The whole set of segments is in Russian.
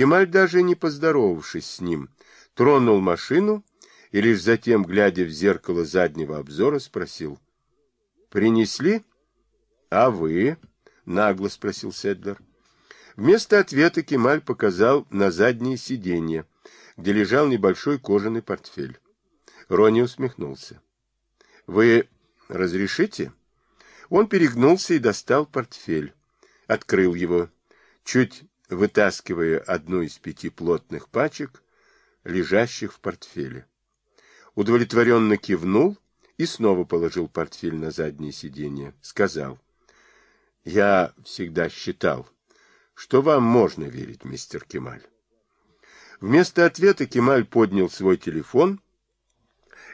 Кемаль, даже не поздоровавшись с ним, тронул машину и лишь затем, глядя в зеркало заднего обзора, спросил. — Принесли? — А вы? — нагло спросил Седлер. Вместо ответа Кемаль показал на заднее сиденье, где лежал небольшой кожаный портфель. Рони усмехнулся. — Вы разрешите? Он перегнулся и достал портфель. Открыл его, чуть вытаскивая одну из пяти плотных пачек, лежащих в портфеле. Удовлетворенно кивнул и снова положил портфель на заднее сиденье. Сказал, «Я всегда считал, что вам можно верить, мистер Кемаль». Вместо ответа Кемаль поднял свой телефон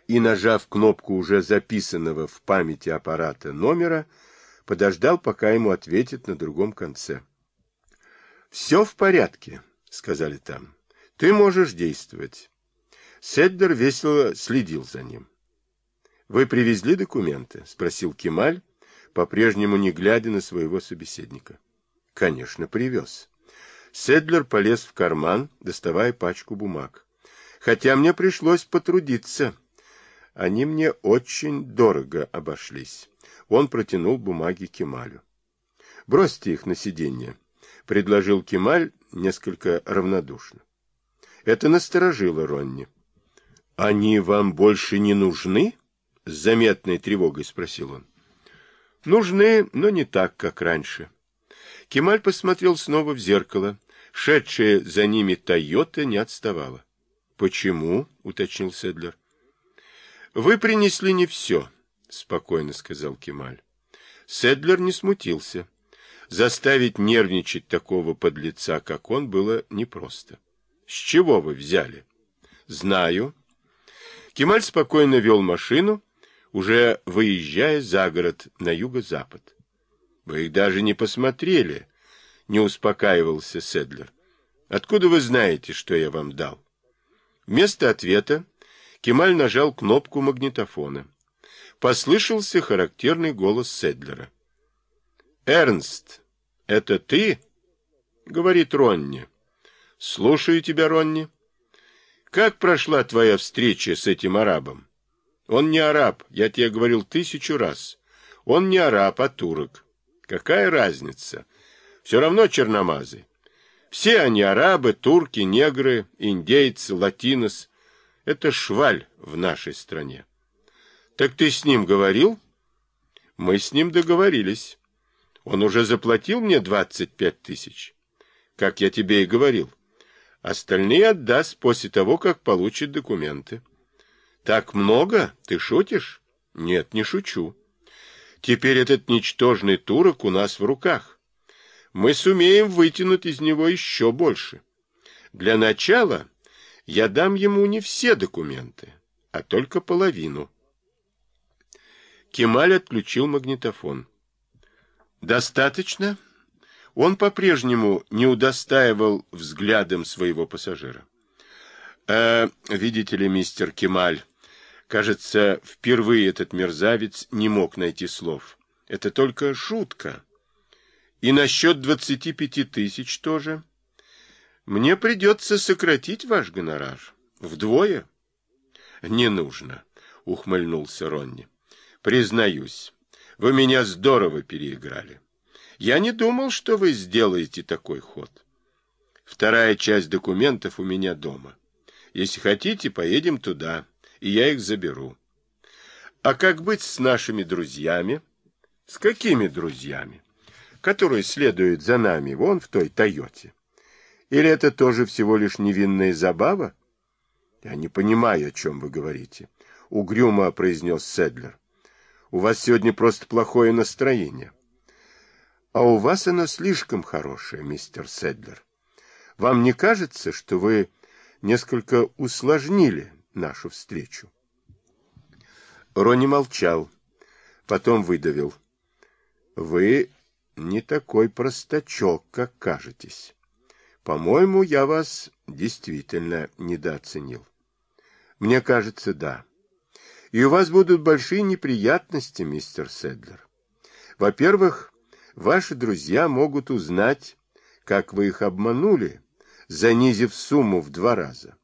и, нажав кнопку уже записанного в памяти аппарата номера, подождал, пока ему ответят на другом конце. «Все в порядке», — сказали там. «Ты можешь действовать». Седдер весело следил за ним. «Вы привезли документы?» — спросил Кемаль, по-прежнему не глядя на своего собеседника. «Конечно, привез». Седлер полез в карман, доставая пачку бумаг. «Хотя мне пришлось потрудиться. Они мне очень дорого обошлись». Он протянул бумаги Кемалю. «Бросьте их на сиденье», — предложил Кемаль несколько равнодушно. Это насторожило Ронни. «Они вам больше не нужны?» — с заметной тревогой спросил он. «Нужны, но не так, как раньше». Кемаль посмотрел снова в зеркало. Шедшая за ними Тойота не отставала. «Почему?» — уточнил Седлер. «Вы принесли не все», — спокойно сказал Кемаль. Седлер не смутился. Заставить нервничать такого подлеца, как он, было непросто. — С чего вы взяли? — Знаю. Кемаль спокойно вел машину, уже выезжая за город на юго-запад. — Вы их даже не посмотрели, — не успокаивался Седлер. — Откуда вы знаете, что я вам дал? Вместо ответа Кемаль нажал кнопку магнитофона. Послышался характерный голос Седлера. «Эрнст, это ты?» — говорит Ронни. «Слушаю тебя, Ронни. Как прошла твоя встреча с этим арабом?» «Он не араб, я тебе говорил тысячу раз. Он не араб, а турок. Какая разница? Все равно черномазый. Все они арабы, турки, негры, индейцы, латинос. Это шваль в нашей стране. Так ты с ним говорил? Мы с ним договорились. Он уже заплатил мне двадцать пять тысяч. Как я тебе и говорил. Остальные отдаст после того, как получит документы. Так много? Ты шутишь? Нет, не шучу. Теперь этот ничтожный турок у нас в руках. Мы сумеем вытянуть из него еще больше. Для начала я дам ему не все документы, а только половину. Кемаль отключил магнитофон. Достаточно? Он по-прежнему не удостаивал взглядом своего пассажира. «Э, видите ли, мистер Кемаль, кажется, впервые этот мерзавец не мог найти слов. Это только шутка. И насчет двадцати пяти тысяч тоже. Мне придется сократить ваш гонорар. Вдвое? Не нужно, ухмыльнулся Ронни. Признаюсь, вы меня здорово переиграли. Я не думал, что вы сделаете такой ход. Вторая часть документов у меня дома. Если хотите, поедем туда, и я их заберу. А как быть с нашими друзьями? С какими друзьями? Которые следуют за нами вон в той Тойоте. Или это тоже всего лишь невинная забава? Я не понимаю, о чем вы говорите, — угрюмо произнес Седлер. У вас сегодня просто плохое настроение. А у вас оно слишком хорошее, мистер Седлер. Вам не кажется, что вы несколько усложнили нашу встречу? Рони молчал, потом выдавил. Вы не такой простачок, как кажетесь. По-моему, я вас действительно недооценил. Мне кажется, да. И у вас будут большие неприятности, мистер Седлер. Во-первых, ваши друзья могут узнать, как вы их обманули, занизив сумму в два раза.